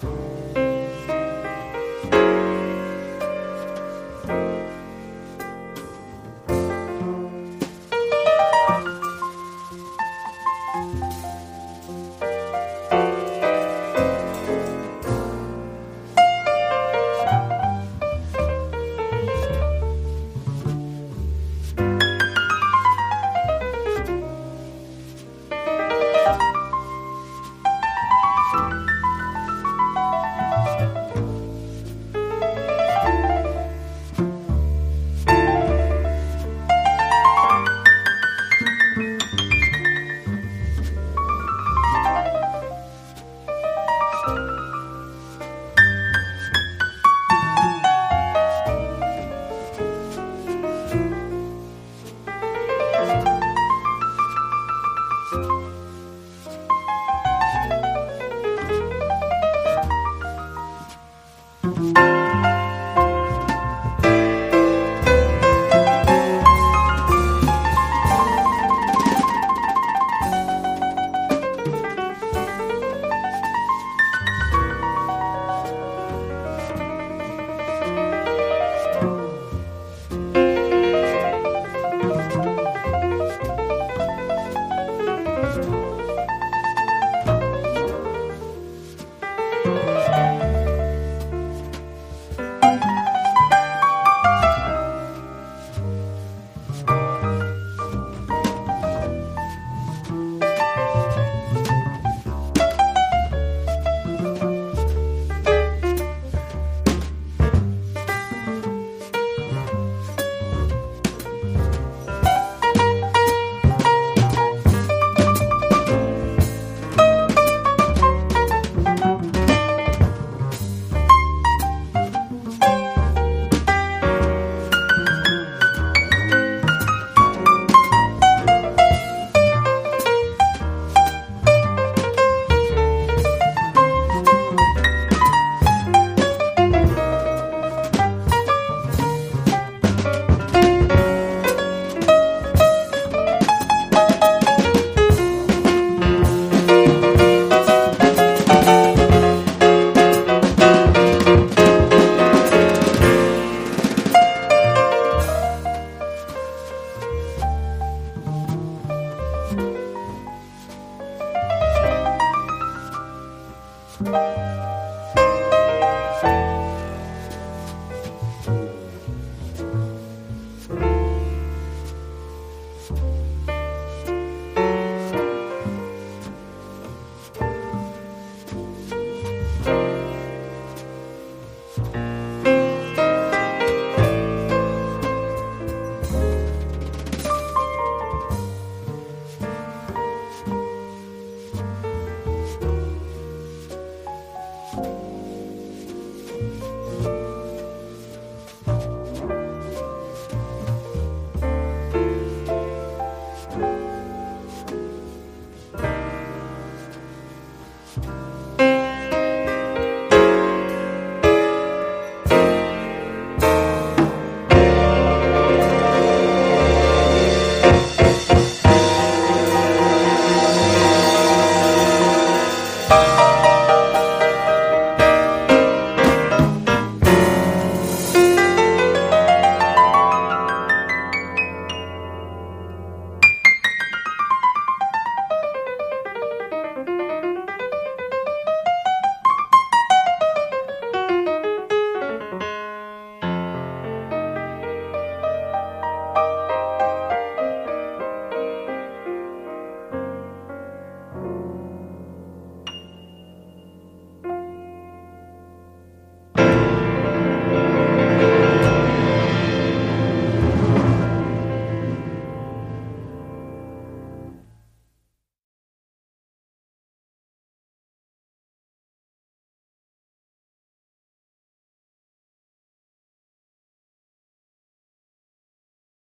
Oh.